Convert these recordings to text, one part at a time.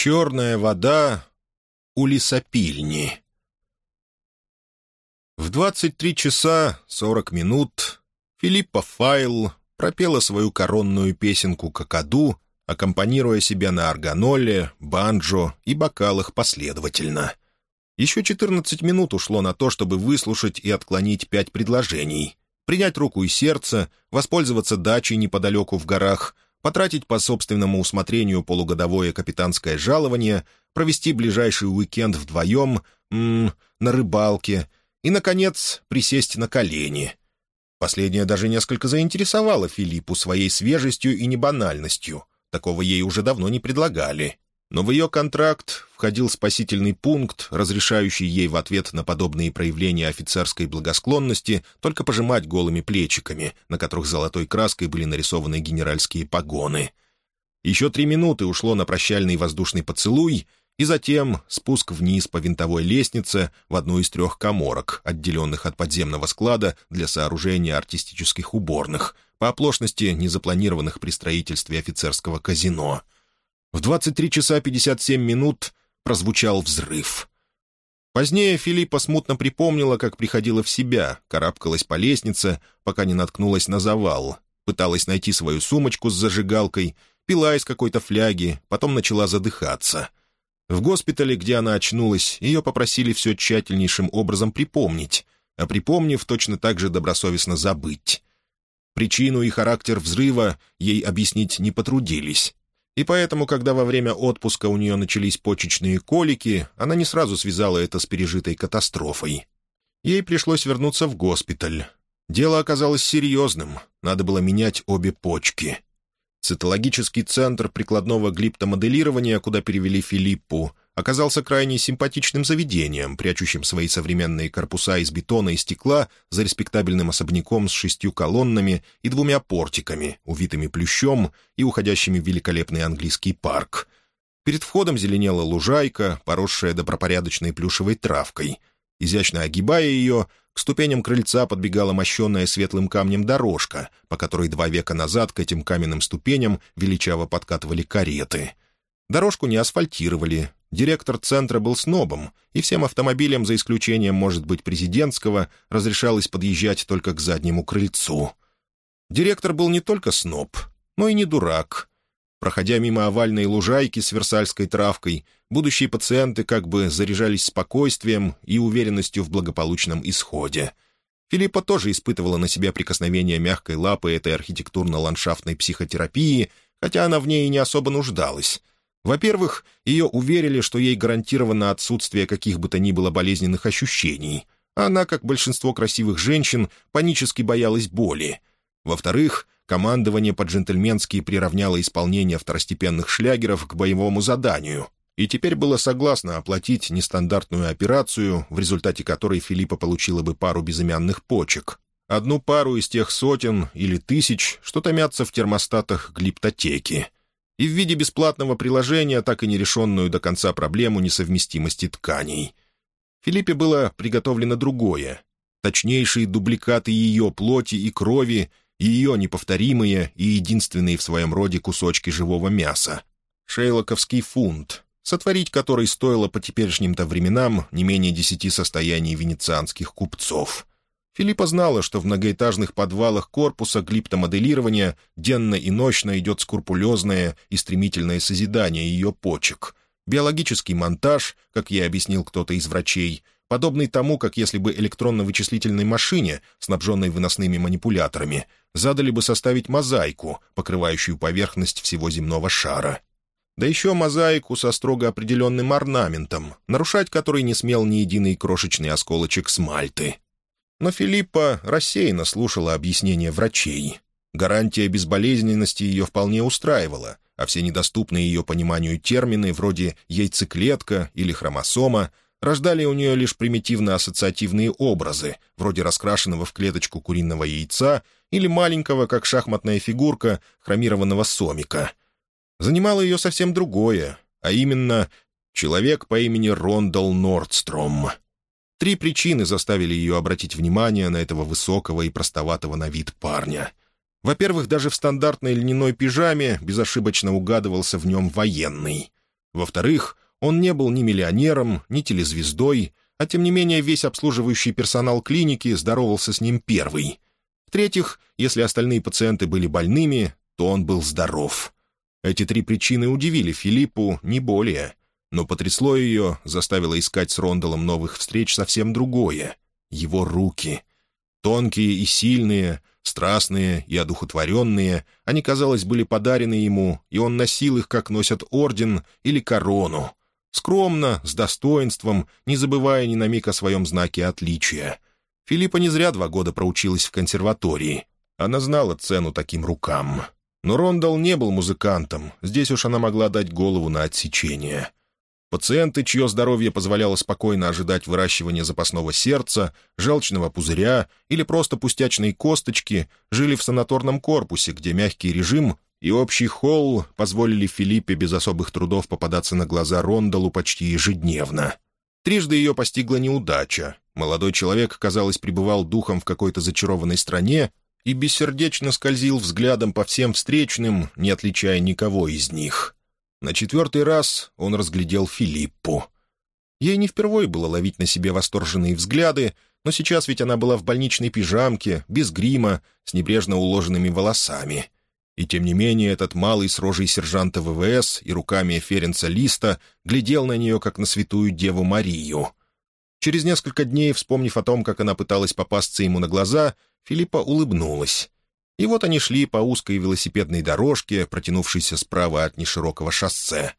Черная вода у лесопильни. В 23 часа 40 минут Филиппа Файл пропела свою коронную песенку «Какаду», аккомпанируя себя на органоле, банджо и бокалах последовательно. Еще 14 минут ушло на то, чтобы выслушать и отклонить пять предложений, принять руку и сердце, воспользоваться дачей неподалеку в горах — потратить по собственному усмотрению полугодовое капитанское жалование, провести ближайший уикенд вдвоем, м -м, на рыбалке и, наконец, присесть на колени. Последнее даже несколько заинтересовало Филиппу своей свежестью и небанальностью. Такого ей уже давно не предлагали но в ее контракт входил спасительный пункт, разрешающий ей в ответ на подобные проявления офицерской благосклонности только пожимать голыми плечиками, на которых золотой краской были нарисованы генеральские погоны. Еще три минуты ушло на прощальный воздушный поцелуй, и затем спуск вниз по винтовой лестнице в одну из трех коморок, отделенных от подземного склада для сооружения артистических уборных, по оплошности незапланированных при строительстве офицерского казино — в 23 часа 57 минут прозвучал взрыв. Позднее Филиппа смутно припомнила, как приходила в себя, карабкалась по лестнице, пока не наткнулась на завал, пыталась найти свою сумочку с зажигалкой, пила из какой-то фляги, потом начала задыхаться. В госпитале, где она очнулась, ее попросили все тщательнейшим образом припомнить, а припомнив, точно так же добросовестно забыть. Причину и характер взрыва ей объяснить не потрудились. И поэтому, когда во время отпуска у нее начались почечные колики, она не сразу связала это с пережитой катастрофой. Ей пришлось вернуться в госпиталь. Дело оказалось серьезным, надо было менять обе почки. Цитологический центр прикладного глиптомоделирования, куда перевели Филиппу, оказался крайне симпатичным заведением, прячущим свои современные корпуса из бетона и стекла за респектабельным особняком с шестью колоннами и двумя портиками, увитыми плющом и уходящими в великолепный английский парк. Перед входом зеленела лужайка, поросшая добропорядочной плюшевой травкой. Изящно огибая ее, к ступеням крыльца подбегала мощенная светлым камнем дорожка, по которой два века назад к этим каменным ступеням величаво подкатывали кареты. Дорожку не асфальтировали, Директор центра был снобом, и всем автомобилям, за исключением, может быть, президентского, разрешалось подъезжать только к заднему крыльцу. Директор был не только сноб, но и не дурак. Проходя мимо овальной лужайки с версальской травкой, будущие пациенты как бы заряжались спокойствием и уверенностью в благополучном исходе. Филиппа тоже испытывала на себя прикосновение мягкой лапы этой архитектурно-ландшафтной психотерапии, хотя она в ней и не особо нуждалась — во-первых, ее уверили, что ей гарантировано отсутствие каких бы то ни было болезненных ощущений. Она, как большинство красивых женщин, панически боялась боли. Во-вторых, командование по-джентльменски приравняло исполнение второстепенных шлягеров к боевому заданию и теперь было согласно оплатить нестандартную операцию, в результате которой Филиппа получила бы пару безымянных почек. Одну пару из тех сотен или тысяч, что томятся в термостатах глиптотеки — и в виде бесплатного приложения так и нерешенную до конца проблему несовместимости тканей. Филиппе было приготовлено другое. Точнейшие дубликаты ее плоти и крови, ее неповторимые и единственные в своем роде кусочки живого мяса. Шейлоковский фунт, сотворить который стоило по теперешним-то временам не менее десяти состояний венецианских купцов. Филиппа знала, что в многоэтажных подвалах корпуса глиптомоделирования денно и ночно идет скрупулезное и стремительное созидание ее почек. Биологический монтаж, как ей объяснил кто-то из врачей, подобный тому, как если бы электронно-вычислительной машине, снабженной выносными манипуляторами, задали бы составить мозаику, покрывающую поверхность всего земного шара. Да еще мозаику со строго определенным орнаментом, нарушать который не смел ни единый крошечный осколочек смальты. Но Филиппа рассеянно слушала объяснения врачей. Гарантия безболезненности ее вполне устраивала, а все недоступные ее пониманию термины, вроде «яйцеклетка» или «хромосома», рождали у нее лишь примитивно-ассоциативные образы, вроде раскрашенного в клеточку куриного яйца или маленького, как шахматная фигурка, хромированного сомика. Занимало ее совсем другое, а именно человек по имени Рондал Нордстром — Три причины заставили ее обратить внимание на этого высокого и простоватого на вид парня. Во-первых, даже в стандартной льняной пижаме безошибочно угадывался в нем военный. Во-вторых, он не был ни миллионером, ни телезвездой, а тем не менее весь обслуживающий персонал клиники здоровался с ним первый. В-третьих, если остальные пациенты были больными, то он был здоров. Эти три причины удивили Филиппу не более, но потрясло ее, заставило искать с Ронделом новых встреч совсем другое — его руки. Тонкие и сильные, страстные и одухотворенные, они, казалось, были подарены ему, и он носил их, как носят орден или корону. Скромно, с достоинством, не забывая ни на миг о своем знаке отличия. Филиппа не зря два года проучилась в консерватории. Она знала цену таким рукам. Но Рондал не был музыкантом, здесь уж она могла дать голову на отсечение. Пациенты, чье здоровье позволяло спокойно ожидать выращивания запасного сердца, желчного пузыря или просто пустячные косточки, жили в санаторном корпусе, где мягкий режим и общий холл позволили Филиппе без особых трудов попадаться на глаза Рондалу почти ежедневно. Трижды ее постигла неудача. Молодой человек, казалось, пребывал духом в какой-то зачарованной стране и бессердечно скользил взглядом по всем встречным, не отличая никого из них. На четвертый раз он разглядел Филиппу. Ей не впервые было ловить на себе восторженные взгляды, но сейчас ведь она была в больничной пижамке, без грима, с небрежно уложенными волосами — и тем не менее этот малый с рожей сержанта ВВС и руками Ференца Листа глядел на нее, как на святую Деву Марию. Через несколько дней, вспомнив о том, как она пыталась попасться ему на глаза, Филиппа улыбнулась. И вот они шли по узкой велосипедной дорожке, протянувшейся справа от неширокого шоссе.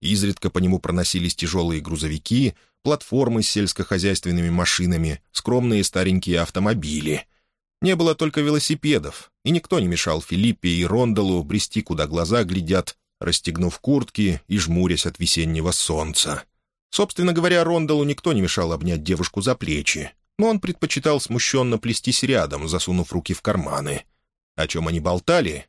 Изредка по нему проносились тяжелые грузовики, платформы с сельскохозяйственными машинами, скромные старенькие автомобили — не было только велосипедов, и никто не мешал Филиппе и Рондалу брести, куда глаза глядят, расстегнув куртки и жмурясь от весеннего солнца. Собственно говоря, Рондалу никто не мешал обнять девушку за плечи, но он предпочитал смущенно плестись рядом, засунув руки в карманы. О чем они болтали?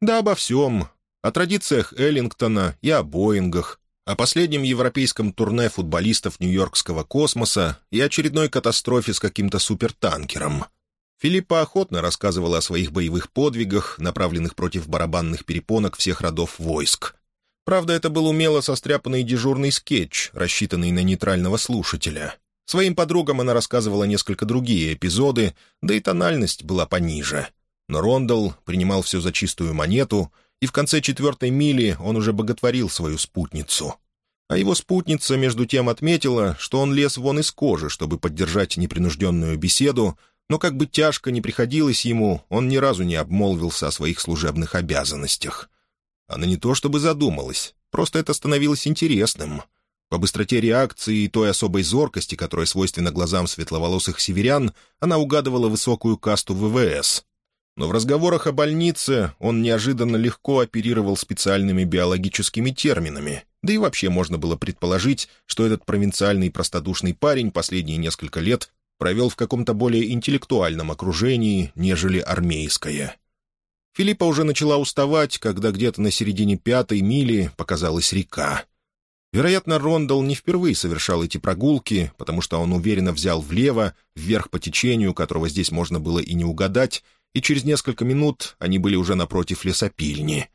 Да обо всем. О традициях Эллингтона и о Боингах, о последнем европейском турне футболистов Нью-Йоркского космоса и очередной катастрофе с каким-то супертанкером — Филиппа охотно рассказывала о своих боевых подвигах, направленных против барабанных перепонок всех родов войск. Правда, это был умело состряпанный дежурный скетч, рассчитанный на нейтрального слушателя. Своим подругам она рассказывала несколько другие эпизоды, да и тональность была пониже. Но Рондал принимал все за чистую монету, и в конце четвертой мили он уже боготворил свою спутницу. А его спутница, между тем, отметила, что он лез вон из кожи, чтобы поддержать непринужденную беседу, но как бы тяжко ни приходилось ему, он ни разу не обмолвился о своих служебных обязанностях. Она не то чтобы задумалась, просто это становилось интересным. По быстроте реакции и той особой зоркости, которая свойственна глазам светловолосых северян, она угадывала высокую касту ВВС. Но в разговорах о больнице он неожиданно легко оперировал специальными биологическими терминами, да и вообще можно было предположить, что этот провинциальный простодушный парень последние несколько лет провел в каком-то более интеллектуальном окружении, нежели армейское. Филиппа уже начала уставать, когда где-то на середине пятой мили показалась река. Вероятно, Рондал не впервые совершал эти прогулки, потому что он уверенно взял влево, вверх по течению, которого здесь можно было и не угадать, и через несколько минут они были уже напротив лесопильни.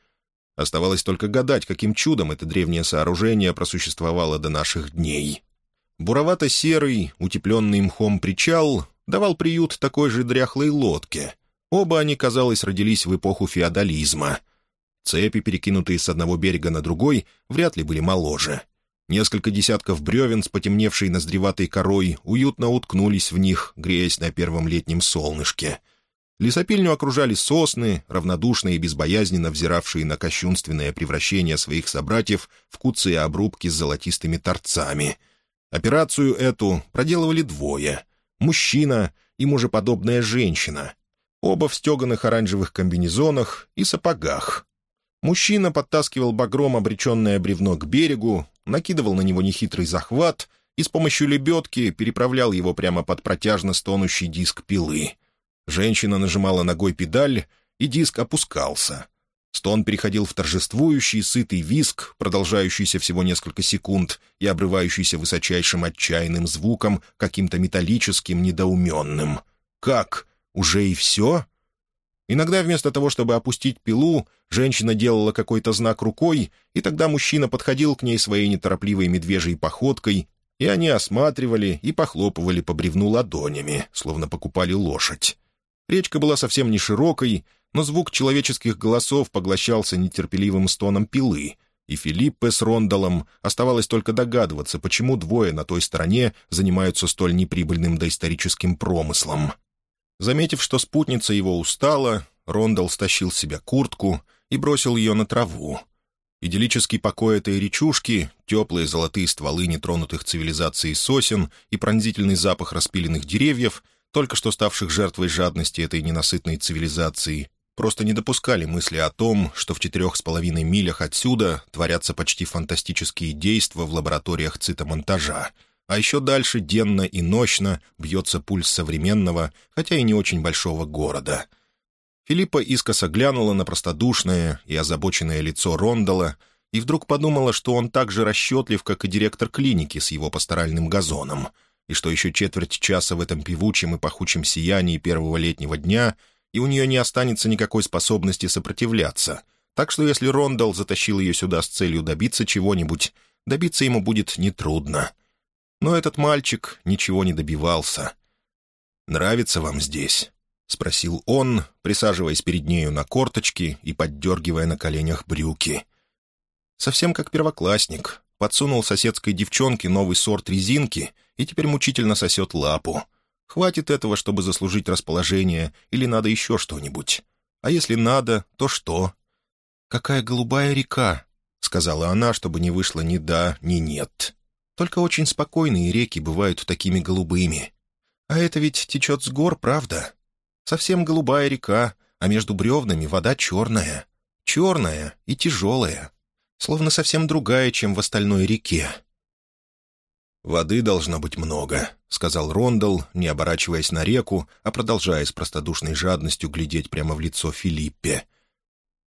Оставалось только гадать, каким чудом это древнее сооружение просуществовало до наших дней. Буровато-серый, утепленный мхом причал давал приют такой же дряхлой лодке. Оба они, казалось, родились в эпоху феодализма. Цепи, перекинутые с одного берега на другой, вряд ли были моложе. Несколько десятков бревен с потемневшей ноздреватой корой уютно уткнулись в них, греясь на первом летнем солнышке. Лесопильню окружали сосны, равнодушно и безбоязненно взиравшие на кощунственное превращение своих собратьев в куцые обрубки с золотистыми торцами — Операцию эту проделывали двое — мужчина и мужеподобная женщина, оба в стеганых оранжевых комбинезонах и сапогах. Мужчина подтаскивал багром обреченное бревно к берегу, накидывал на него нехитрый захват и с помощью лебедки переправлял его прямо под протяжно стонущий диск пилы. Женщина нажимала ногой педаль, и диск опускался. Стон переходил в торжествующий, сытый виск, продолжающийся всего несколько секунд и обрывающийся высочайшим отчаянным звуком, каким-то металлическим, недоуменным. «Как? Уже и все?» Иногда вместо того, чтобы опустить пилу, женщина делала какой-то знак рукой, и тогда мужчина подходил к ней своей неторопливой медвежьей походкой, и они осматривали и похлопывали по бревну ладонями, словно покупали лошадь. Речка была совсем не широкой, но звук человеческих голосов поглощался нетерпеливым стоном пилы, и Филиппе с Рондалом оставалось только догадываться, почему двое на той стороне занимаются столь неприбыльным доисторическим промыслом. Заметив, что спутница его устала, Рондал стащил с себя куртку и бросил ее на траву. Идиллический покой этой речушки, теплые золотые стволы нетронутых цивилизацией сосен и пронзительный запах распиленных деревьев, только что ставших жертвой жадности этой ненасытной цивилизации, просто не допускали мысли о том, что в четырех с половиной милях отсюда творятся почти фантастические действия в лабораториях цитомонтажа — а еще дальше денно и ночно бьется пульс современного, хотя и не очень большого города. Филиппа искоса глянула на простодушное и озабоченное лицо Рондала и вдруг подумала, что он так же расчетлив, как и директор клиники с его пасторальным газоном, и что еще четверть часа в этом певучем и пахучем сиянии первого летнего дня, и у нее не останется никакой способности сопротивляться. Так что если Рондал затащил ее сюда с целью добиться чего-нибудь, добиться ему будет нетрудно — но этот мальчик ничего не добивался. «Нравится вам здесь?» — спросил он, присаживаясь перед нею на корточки и поддергивая на коленях брюки. Совсем как первоклассник. Подсунул соседской девчонке новый сорт резинки и теперь мучительно сосет лапу. Хватит этого, чтобы заслужить расположение, или надо еще что-нибудь? А если надо, то что? «Какая голубая река!» — сказала она, чтобы не вышло ни да, ни нет. Только очень спокойные реки бывают такими голубыми. А это ведь течет с гор, правда? Совсем голубая река, а между бревнами вода черная. Черная и тяжелая. Словно совсем другая, чем в остальной реке. «Воды должно быть много», — сказал Рондал, не оборачиваясь на реку, а продолжая с простодушной жадностью глядеть прямо в лицо Филиппе.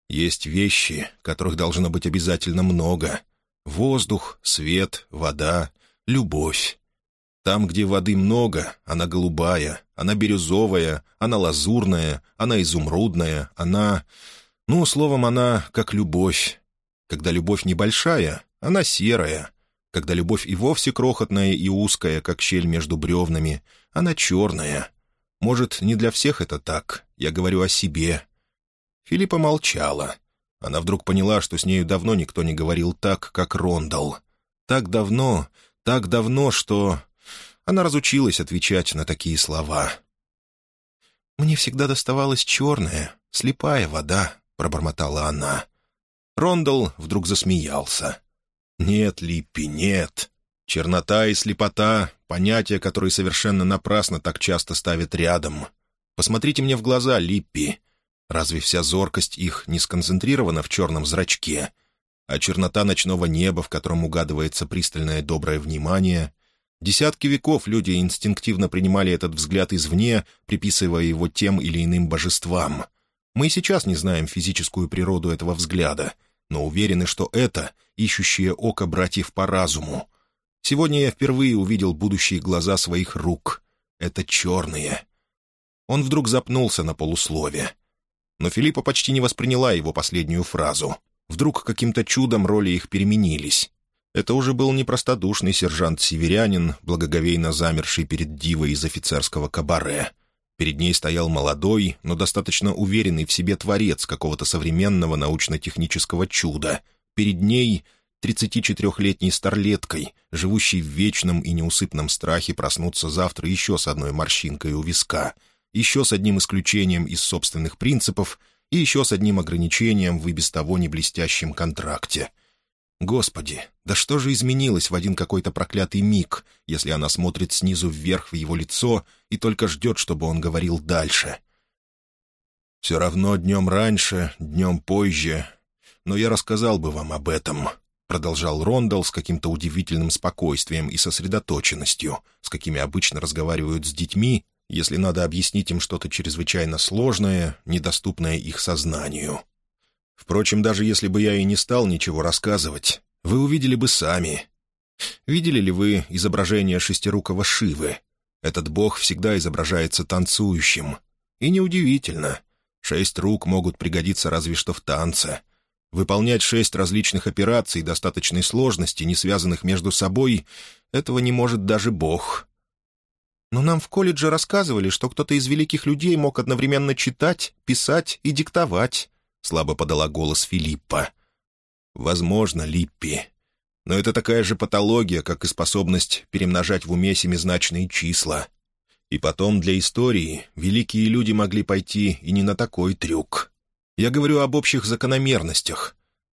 «Есть вещи, которых должно быть обязательно много, Воздух, свет, вода, любовь. Там, где воды много, она голубая, она бирюзовая, она лазурная, она изумрудная, она... Ну, словом, она как любовь. Когда любовь небольшая, она серая. Когда любовь и вовсе крохотная и узкая, как щель между бревнами, она черная. Может, не для всех это так, я говорю о себе. Филиппа молчала. Она вдруг поняла, что с нею давно никто не говорил так, как Рондал. Так давно, так давно, что... Она разучилась отвечать на такие слова. «Мне всегда доставалась черная, слепая вода», — пробормотала она. Рондал вдруг засмеялся. «Нет, Липпи, нет. Чернота и слепота — понятия, которые совершенно напрасно так часто ставят рядом. Посмотрите мне в глаза, Липпи. Разве вся зоркость их не сконцентрирована в черном зрачке? А чернота ночного неба, в котором угадывается пристальное доброе внимание... Десятки веков люди инстинктивно принимали этот взгляд извне, приписывая его тем или иным божествам. Мы и сейчас не знаем физическую природу этого взгляда, но уверены, что это ищущее око братьев по разуму. Сегодня я впервые увидел будущие глаза своих рук. Это черные. Он вдруг запнулся на полуслове но Филиппа почти не восприняла его последнюю фразу. Вдруг каким-то чудом роли их переменились. Это уже был не простодушный сержант-северянин, благоговейно замерший перед дивой из офицерского кабаре. Перед ней стоял молодой, но достаточно уверенный в себе творец какого-то современного научно-технического чуда. Перед ней — 34-летней старлеткой, живущей в вечном и неусыпном страхе проснуться завтра еще с одной морщинкой у виска — еще с одним исключением из собственных принципов и еще с одним ограничением в и без того не блестящем контракте. Господи, да что же изменилось в один какой-то проклятый миг, если она смотрит снизу вверх в его лицо и только ждет, чтобы он говорил дальше? «Все равно днем раньше, днем позже, но я рассказал бы вам об этом», — продолжал Рондал с каким-то удивительным спокойствием и сосредоточенностью, с какими обычно разговаривают с детьми, если надо объяснить им что-то чрезвычайно сложное, недоступное их сознанию. Впрочем, даже если бы я и не стал ничего рассказывать, вы увидели бы сами. Видели ли вы изображение шестирукого Шивы? Этот бог всегда изображается танцующим. И неудивительно. Шесть рук могут пригодиться разве что в танце. Выполнять шесть различных операций достаточной сложности, не связанных между собой, этого не может даже Бог. Но нам в колледже рассказывали, что кто-то из великих людей мог одновременно читать, писать и диктовать», — слабо подала голос Филиппа. «Возможно, Липпи. Но это такая же патология, как и способность перемножать в уме семизначные числа. И потом для истории великие люди могли пойти и не на такой трюк. Я говорю об общих закономерностях.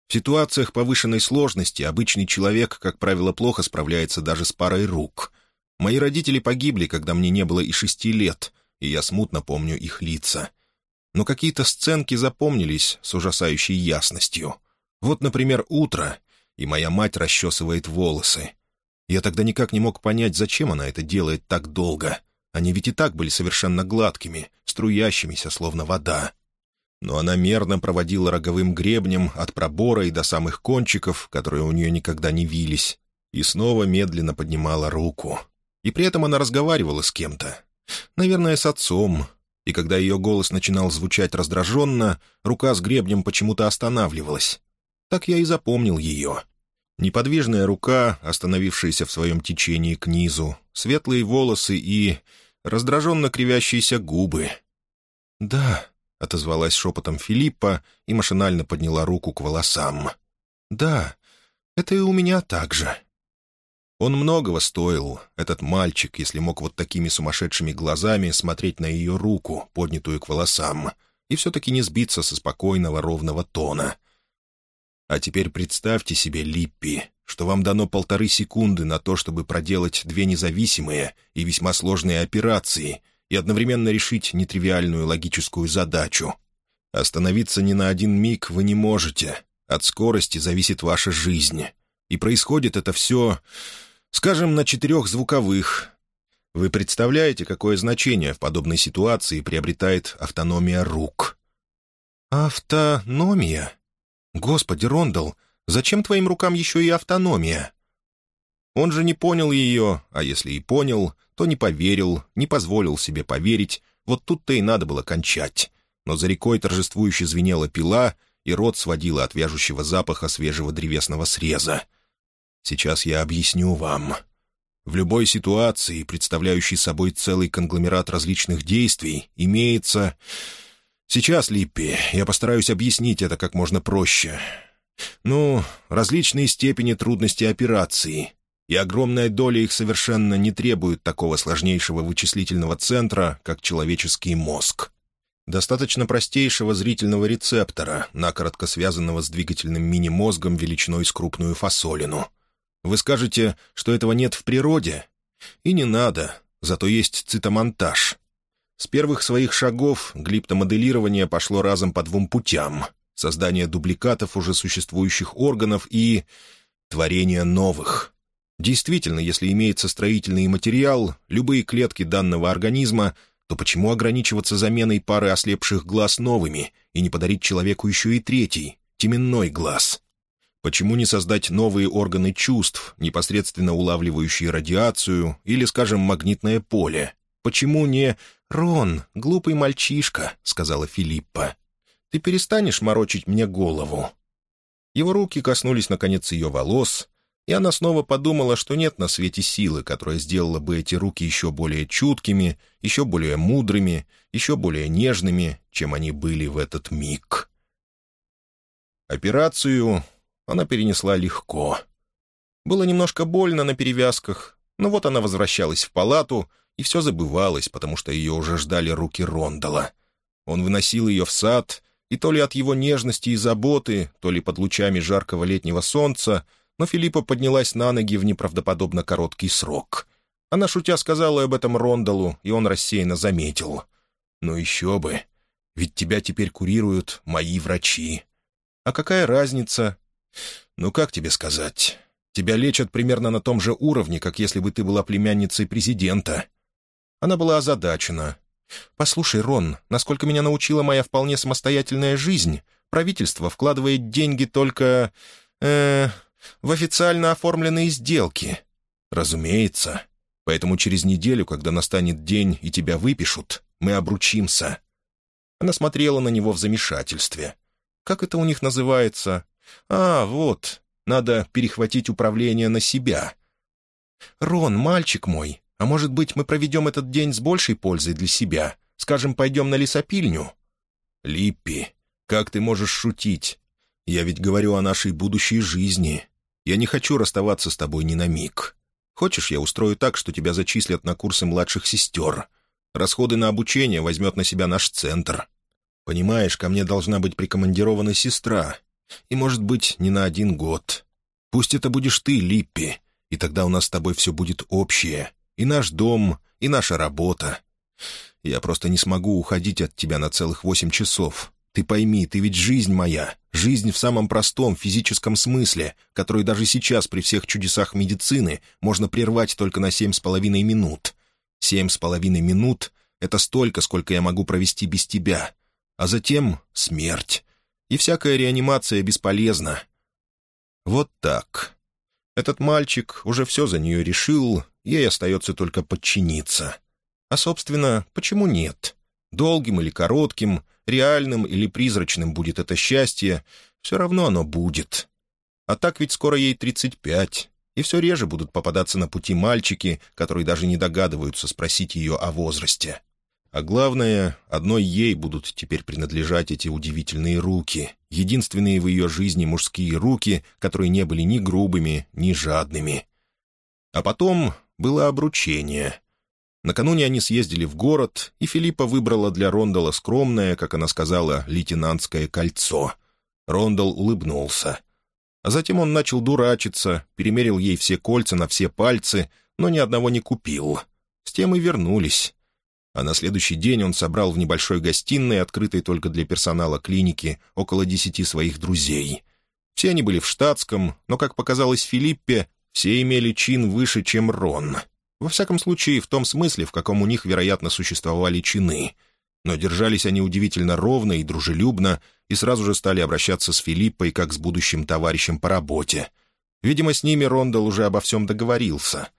В ситуациях повышенной сложности обычный человек, как правило, плохо справляется даже с парой рук. Мои родители погибли, когда мне не было и шести лет, и я смутно помню их лица. Но какие-то сценки запомнились с ужасающей ясностью. Вот, например, утро, и моя мать расчесывает волосы. Я тогда никак не мог понять, зачем она это делает так долго — они ведь и так были совершенно гладкими, струящимися, словно вода. Но она мерно проводила роговым гребнем от пробора и до самых кончиков, которые у нее никогда не вились, и снова медленно поднимала руку. И при этом она разговаривала с кем-то. Наверное, с отцом. И когда ее голос начинал звучать раздраженно, рука с гребнем почему-то останавливалась. Так я и запомнил ее. Неподвижная рука, остановившаяся в своем течении к низу, светлые волосы и раздраженно кривящиеся губы. «Да», — отозвалась шепотом Филиппа и машинально подняла руку к волосам. «Да, это и у меня так же». Он многого стоил, этот мальчик, если мог вот такими сумасшедшими глазами смотреть на ее руку, поднятую к волосам, и все-таки не сбиться со спокойного ровного тона. А теперь представьте себе, Липпи, что вам дано полторы секунды на то, чтобы проделать две независимые и весьма сложные операции и одновременно решить нетривиальную логическую задачу. Остановиться ни на один миг вы не можете. От скорости зависит ваша жизнь. И происходит это все, скажем, на четырех звуковых. Вы представляете, какое значение в подобной ситуации приобретает автономия рук? «Автономия? Господи, Рондал, Зачем твоим рукам еще и автономия?» Он же не понял ее, а если и понял, то не поверил, не позволил себе поверить, вот тут-то и надо было кончать. Но за рекой торжествующе звенела пила, и рот сводила от вяжущего запаха свежего древесного среза. «Сейчас я объясню вам. В любой ситуации, представляющей собой целый конгломерат различных действий, имеется... Сейчас, Липпи, я постараюсь объяснить это как можно проще. Ну, различные степени трудности операции, и огромная доля их совершенно не требует такого сложнейшего вычислительного центра, как человеческий мозг. Достаточно простейшего зрительного рецептора, накоротко связанного с двигательным мини-мозгом величиной с крупную фасолину. Вы скажете, что этого нет в природе? И не надо, зато есть цитомонтаж. С первых своих шагов глиптомоделирование пошло разом по двум путям — создание дубликатов уже существующих органов и творение новых. Действительно, если имеется строительный материал, любые клетки данного организма, то почему ограничиваться заменой пары ослепших глаз новыми и не подарить человеку еще и третий, теменной глаз? Почему не создать новые органы чувств, непосредственно улавливающие радиацию или, скажем, магнитное поле? Почему не «Рон, глупый мальчишка», — сказала Филиппа. Ты перестанешь морочить мне голову?» Его руки коснулись, наконец, ее волос, и она снова подумала, что нет на свете силы, которая сделала бы эти руки еще более чуткими, еще более мудрыми, еще более нежными, чем они были в этот миг. Операцию она перенесла легко. Было немножко больно на перевязках, но вот она возвращалась в палату, и все забывалось, потому что ее уже ждали руки Рондала. Он выносил ее в сад — и то ли от его нежности и заботы, то ли под лучами жаркого летнего солнца, но Филиппа поднялась на ноги в неправдоподобно короткий срок. Она, шутя, сказала об этом Рондалу, и он рассеянно заметил. «Ну еще бы, ведь тебя теперь курируют мои врачи. А какая разница? Ну, как тебе сказать? Тебя лечат примерно на том же уровне, как если бы ты была племянницей президента». Она была озадачена, «Послушай, Рон, насколько меня научила моя вполне самостоятельная жизнь, правительство вкладывает деньги только... э в официально оформленные сделки». «Разумеется. Поэтому через неделю, когда настанет день и тебя выпишут, мы обручимся». Она смотрела на него в замешательстве. «Как это у них называется? А, вот, надо перехватить управление на себя». «Рон, мальчик мой, а может быть, мы проведем этот день с большей пользой для себя? Скажем, пойдем на лесопильню?» «Липпи, как ты можешь шутить? Я ведь говорю о нашей будущей жизни. Я не хочу расставаться с тобой ни на миг. Хочешь, я устрою так, что тебя зачислят на курсы младших сестер? Расходы на обучение возьмет на себя наш центр. Понимаешь, ко мне должна быть прикомандирована сестра. И, может быть, не на один год. Пусть это будешь ты, Липпи, и тогда у нас с тобой все будет общее. И наш дом, и наша работа. Я просто не смогу уходить от тебя на целых восемь часов. Ты пойми, ты ведь жизнь моя, жизнь в самом простом физическом смысле, который даже сейчас при всех чудесах медицины можно прервать только на семь с половиной минут. Семь с половиной минут — это столько, сколько я могу провести без тебя. А затем — смерть. И всякая реанимация бесполезна. Вот так. Этот мальчик уже все за нее решил, ей остается только подчиниться. А, собственно, почему нет? Долгим или коротким, реальным или призрачным будет это счастье, все равно оно будет. А так ведь скоро ей 35, и все реже будут попадаться на пути мальчики, которые даже не догадываются спросить ее о возрасте. А главное, одной ей будут теперь принадлежать эти удивительные руки, единственные в ее жизни мужские руки, которые не были ни грубыми, ни жадными. А потом было обручение — Накануне они съездили в город, и Филиппа выбрала для Рондала скромное, как она сказала, лейтенантское кольцо. Рондал улыбнулся. А затем он начал дурачиться, перемерил ей все кольца на все пальцы, но ни одного не купил. С тем и вернулись. А на следующий день он собрал в небольшой гостиной, открытой только для персонала клиники, около десяти своих друзей. Все они были в штатском, но, как показалось Филиппе, все имели чин выше, чем Рон — во всяком случае, в том смысле, в каком у них, вероятно, существовали чины. Но держались они удивительно ровно и дружелюбно, и сразу же стали обращаться с Филиппой как с будущим товарищем по работе. Видимо, с ними Рондал уже обо всем договорился.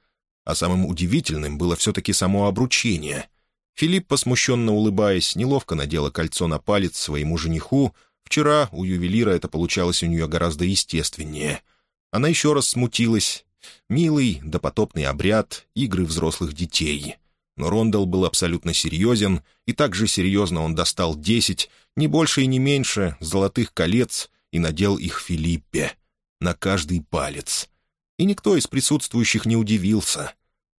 А самым удивительным было все-таки само обручение. Филиппа, смущенно улыбаясь, неловко надела кольцо на палец своему жениху. Вчера у ювелира это получалось у нее гораздо естественнее. Она еще раз смутилась Милый, допотопный обряд, игры взрослых детей. Но Рондел был абсолютно серьезен, и так же серьезно он достал десять, не больше и не меньше, золотых колец и надел их Филиппе. На каждый палец. И никто из присутствующих не удивился.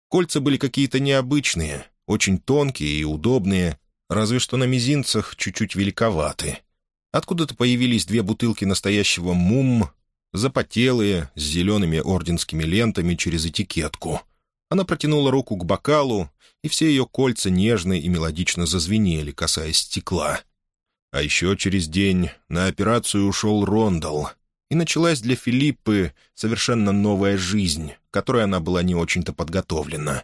Кольца были какие-то необычные, очень тонкие и удобные, разве что на мизинцах чуть-чуть великоваты. Откуда-то появились две бутылки настоящего мум, запотелые, с зелеными орденскими лентами через этикетку. Она протянула руку к бокалу, и все ее кольца нежно и мелодично зазвенели, касаясь стекла. А еще через день на операцию ушел Рондал, и началась для Филиппы совершенно новая жизнь, которой она была не очень-то подготовлена.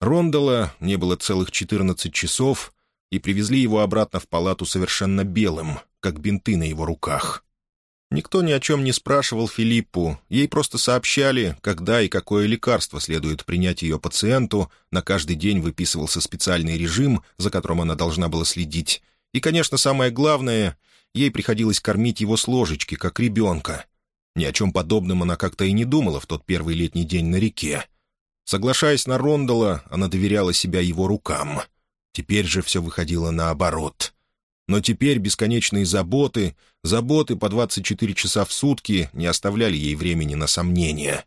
Рондала не было целых четырнадцать часов, и привезли его обратно в палату совершенно белым, как бинты на его руках. Никто ни о чем не спрашивал Филиппу, ей просто сообщали, когда и какое лекарство следует принять ее пациенту, на каждый день выписывался специальный режим, за которым она должна была следить. И, конечно, самое главное, ей приходилось кормить его с ложечки, как ребенка. Ни о чем подобном она как-то и не думала в тот первый летний день на реке. Соглашаясь на Рондола, она доверяла себя его рукам. Теперь же все выходило наоборот. Но теперь бесконечные заботы, заботы по 24 часа в сутки не оставляли ей времени на сомнения.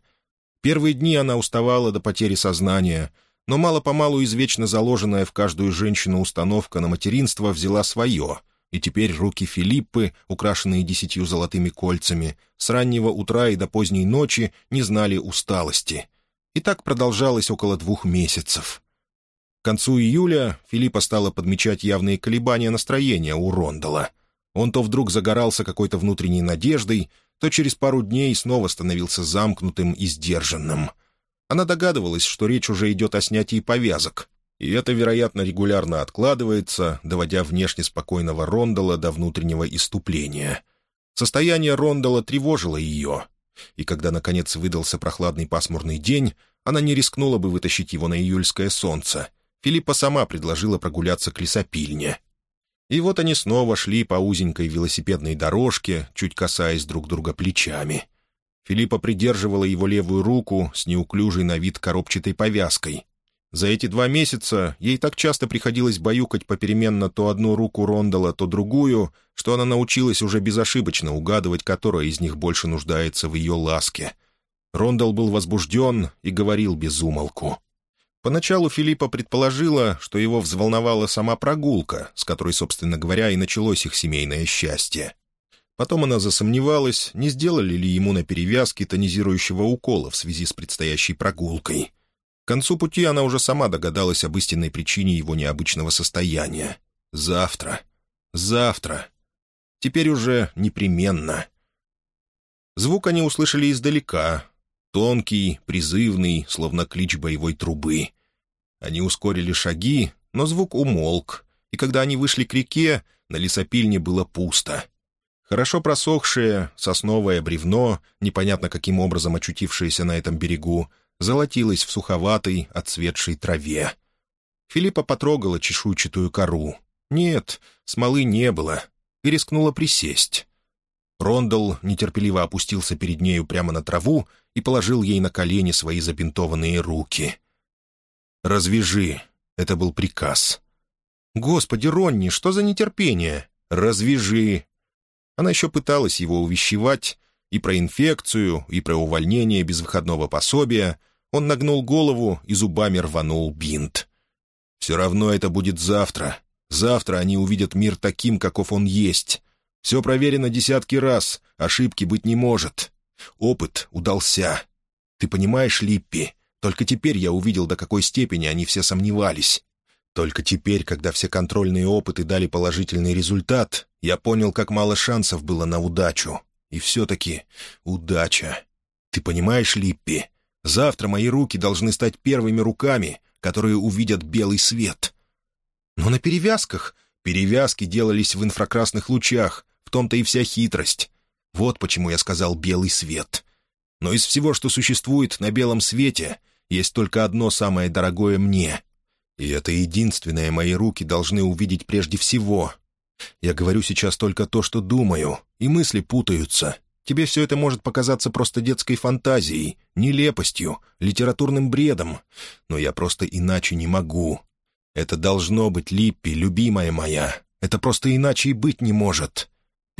Первые дни она уставала до потери сознания, но мало-помалу извечно заложенная в каждую женщину установка на материнство взяла свое, и теперь руки Филиппы, украшенные десятью золотыми кольцами, с раннего утра и до поздней ночи не знали усталости. И так продолжалось около двух месяцев. К концу июля Филиппа стала подмечать явные колебания настроения у Рондала. Он то вдруг загорался какой-то внутренней надеждой, то через пару дней снова становился замкнутым и сдержанным. Она догадывалась, что речь уже идет о снятии повязок, и это, вероятно, регулярно откладывается, доводя внешне спокойного Рондала до внутреннего иступления. Состояние Рондала тревожило ее, и когда, наконец, выдался прохладный пасмурный день, она не рискнула бы вытащить его на июльское солнце — Филиппа сама предложила прогуляться к лесопильне. И вот они снова шли по узенькой велосипедной дорожке, чуть касаясь друг друга плечами. Филиппа придерживала его левую руку с неуклюжей на вид коробчатой повязкой. За эти два месяца ей так часто приходилось баюкать попеременно то одну руку Рондала, то другую, что она научилась уже безошибочно угадывать, которая из них больше нуждается в ее ласке. Рондал был возбужден и говорил без умолку. Поначалу Филиппа предположила, что его взволновала сама прогулка, с которой, собственно говоря, и началось их семейное счастье. Потом она засомневалась, не сделали ли ему на перевязке тонизирующего укола в связи с предстоящей прогулкой. К концу пути она уже сама догадалась об истинной причине его необычного состояния. Завтра. Завтра. Теперь уже непременно. Звук они услышали издалека, Тонкий, призывный, словно клич боевой трубы. Они ускорили шаги, но звук умолк, и когда они вышли к реке, на лесопильне было пусто. Хорошо просохшее сосновое бревно, непонятно каким образом очутившееся на этом берегу, золотилось в суховатой, отцветшей траве. Филиппа потрогала чешуйчатую кору. Нет, смолы не было, и рискнула присесть. Рондал нетерпеливо опустился перед нею прямо на траву и положил ей на колени свои забинтованные руки. «Развяжи!» — это был приказ. «Господи, Ронни, что за нетерпение? Развяжи!» Она еще пыталась его увещевать, и про инфекцию, и про увольнение без выходного пособия. Он нагнул голову и зубами рванул бинт. «Все равно это будет завтра. Завтра они увидят мир таким, каков он есть. Все проверено десятки раз, ошибки быть не может. Опыт удался. Ты понимаешь, Липпи, только теперь я увидел, до какой степени они все сомневались. Только теперь, когда все контрольные опыты дали положительный результат, я понял, как мало шансов было на удачу. И все-таки удача. Ты понимаешь, Липпи, завтра мои руки должны стать первыми руками, которые увидят белый свет. Но на перевязках перевязки делались в инфракрасных лучах, в том-то и вся хитрость. Вот почему я сказал «белый свет». Но из всего, что существует на белом свете, есть только одно самое дорогое мне. И это единственное мои руки должны увидеть прежде всего. Я говорю сейчас только то, что думаю, и мысли путаются. Тебе все это может показаться просто детской фантазией, нелепостью, литературным бредом. Но я просто иначе не могу. Это должно быть, Липпи, любимая моя. Это просто иначе и быть не может.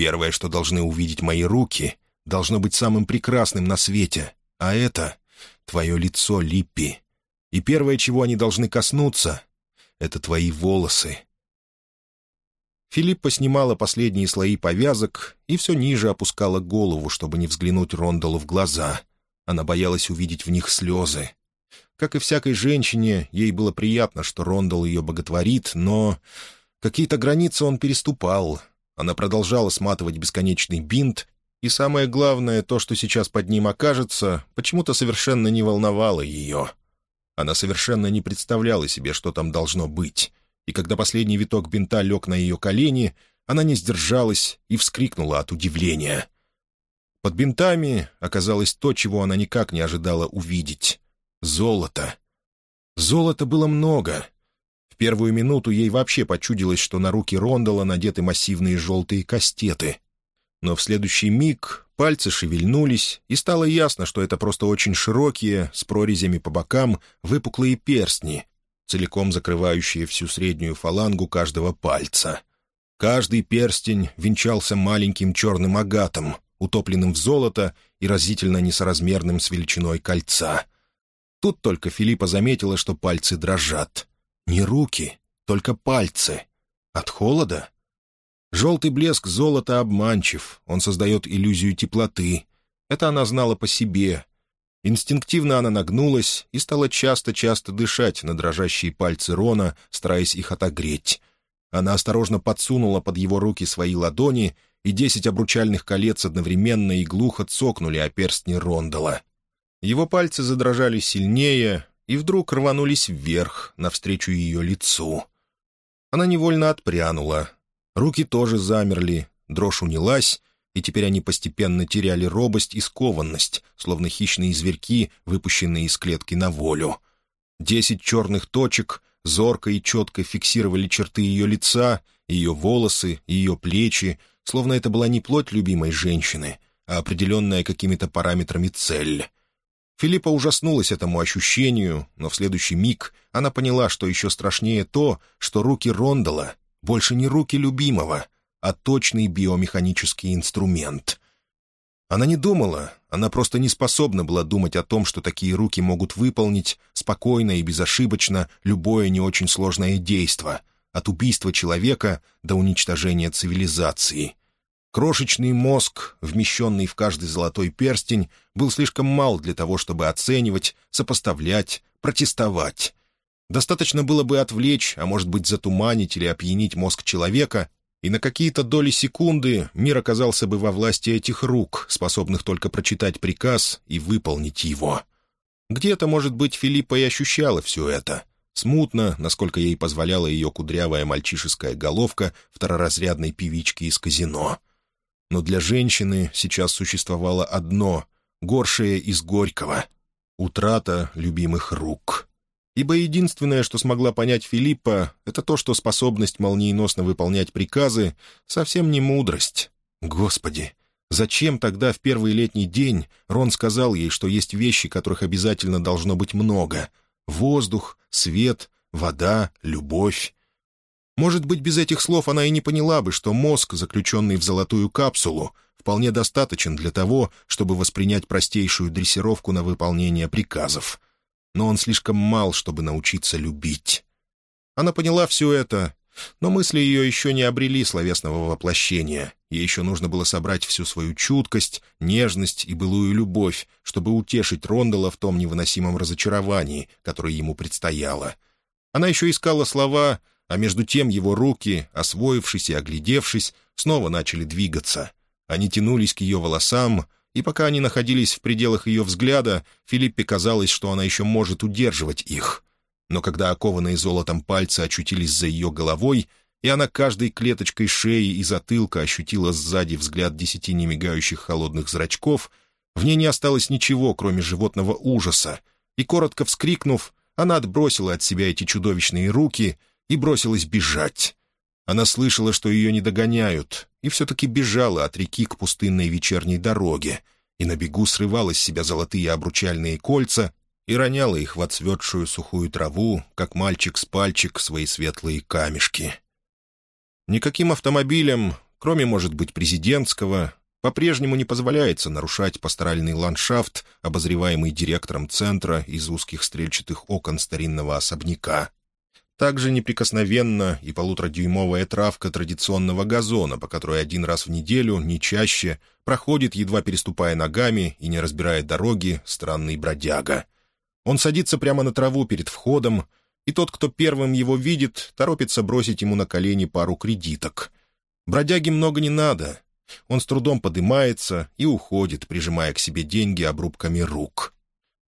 Первое, что должны увидеть мои руки, должно быть самым прекрасным на свете, а это — твое лицо, Липпи. И первое, чего они должны коснуться, — это твои волосы. Филиппа снимала последние слои повязок и все ниже опускала голову, чтобы не взглянуть Рондалу в глаза. Она боялась увидеть в них слезы. Как и всякой женщине, ей было приятно, что Рондал ее боготворит, но какие-то границы он переступал, она продолжала сматывать бесконечный бинт, и самое главное, то, что сейчас под ним окажется, почему-то совершенно не волновало ее. Она совершенно не представляла себе, что там должно быть. И когда последний виток бинта лег на ее колени, она не сдержалась и вскрикнула от удивления. Под бинтами оказалось то, чего она никак не ожидала увидеть — золото. Золота было много — первую минуту ей вообще почудилось, что на руки Рондала надеты массивные желтые кастеты. Но в следующий миг пальцы шевельнулись, и стало ясно, что это просто очень широкие, с прорезями по бокам, выпуклые перстни, целиком закрывающие всю среднюю фалангу каждого пальца. Каждый перстень венчался маленьким черным агатом, утопленным в золото и разительно несоразмерным с величиной кольца. Тут только Филиппа заметила, что пальцы дрожат. Не руки, только пальцы. От холода? Желтый блеск золота обманчив, он создает иллюзию теплоты. Это она знала по себе. Инстинктивно она нагнулась и стала часто-часто дышать на дрожащие пальцы Рона, стараясь их отогреть. Она осторожно подсунула под его руки свои ладони, и десять обручальных колец одновременно и глухо цокнули о перстни Рондала. Его пальцы задрожали сильнее, и вдруг рванулись вверх, навстречу ее лицу. Она невольно отпрянула. Руки тоже замерли, дрожь унялась, и теперь они постепенно теряли робость и скованность, словно хищные зверьки, выпущенные из клетки на волю. Десять черных точек зорко и четко фиксировали черты ее лица, ее волосы, ее плечи, словно это была не плоть любимой женщины, а определенная какими-то параметрами цель. Филиппа ужаснулась этому ощущению, но в следующий миг она поняла, что еще страшнее то, что руки Рондала больше не руки любимого, а точный биомеханический инструмент. Она не думала, она просто не способна была думать о том, что такие руки могут выполнить спокойно и безошибочно любое не очень сложное действо, от убийства человека до уничтожения цивилизации. Крошечный мозг, вмещенный в каждый золотой перстень, был слишком мал для того, чтобы оценивать, сопоставлять, протестовать. Достаточно было бы отвлечь, а может быть затуманить или опьянить мозг человека, и на какие-то доли секунды мир оказался бы во власти этих рук, способных только прочитать приказ и выполнить его. Где-то, может быть, Филиппа и ощущала все это. Смутно, насколько ей позволяла ее кудрявая мальчишеская головка второразрядной певички из казино — но для женщины сейчас существовало одно, горшее из горького — утрата любимых рук. Ибо единственное, что смогла понять Филиппа, это то, что способность молниеносно выполнять приказы — совсем не мудрость. Господи, зачем тогда в первый летний день Рон сказал ей, что есть вещи, которых обязательно должно быть много — воздух, свет, вода, любовь? Может быть, без этих слов она и не поняла бы, что мозг, заключенный в золотую капсулу, вполне достаточен для того, чтобы воспринять простейшую дрессировку на выполнение приказов. Но он слишком мал, чтобы научиться любить. Она поняла все это, но мысли ее еще не обрели словесного воплощения. Ей еще нужно было собрать всю свою чуткость, нежность и былую любовь, чтобы утешить Рондала в том невыносимом разочаровании, которое ему предстояло. Она еще искала слова а между тем его руки, освоившись и оглядевшись, снова начали двигаться. Они тянулись к ее волосам, и пока они находились в пределах ее взгляда, Филиппе казалось, что она еще может удерживать их. Но когда окованные золотом пальцы очутились за ее головой, и она каждой клеточкой шеи и затылка ощутила сзади взгляд десяти немигающих холодных зрачков, в ней не осталось ничего, кроме животного ужаса, и, коротко вскрикнув, она отбросила от себя эти чудовищные руки — и бросилась бежать. Она слышала, что ее не догоняют, и все-таки бежала от реки к пустынной вечерней дороге, и на бегу срывала с себя золотые обручальные кольца и роняла их в отцветшую сухую траву, как мальчик с пальчик свои светлые камешки. Никаким автомобилем, кроме, может быть, президентского, по-прежнему не позволяется нарушать пасторальный ландшафт, обозреваемый директором центра из узких стрельчатых окон старинного особняка. Также неприкосновенна и полуторадюймовая травка традиционного газона, по которой один раз в неделю, не чаще, проходит, едва переступая ногами и не разбирая дороги, странный бродяга. Он садится прямо на траву перед входом, и тот, кто первым его видит, торопится бросить ему на колени пару кредиток. Бродяге много не надо. Он с трудом подымается и уходит, прижимая к себе деньги обрубками рук.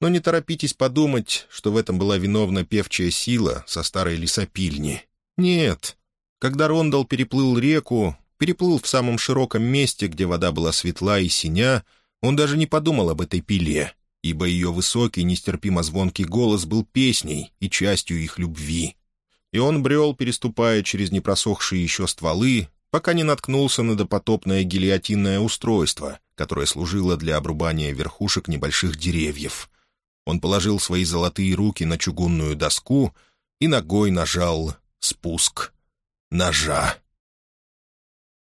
Но не торопитесь подумать, что в этом была виновна певчая сила со старой лесопильни. Нет. Когда Рондал переплыл реку, переплыл в самом широком месте, где вода была светла и синя, он даже не подумал об этой пиле, ибо ее высокий, нестерпимо звонкий голос был песней и частью их любви. И он брел, переступая через непросохшие еще стволы, пока не наткнулся на допотопное гильотинное устройство, которое служило для обрубания верхушек небольших деревьев. Он положил свои золотые руки на чугунную доску и ногой нажал спуск ножа.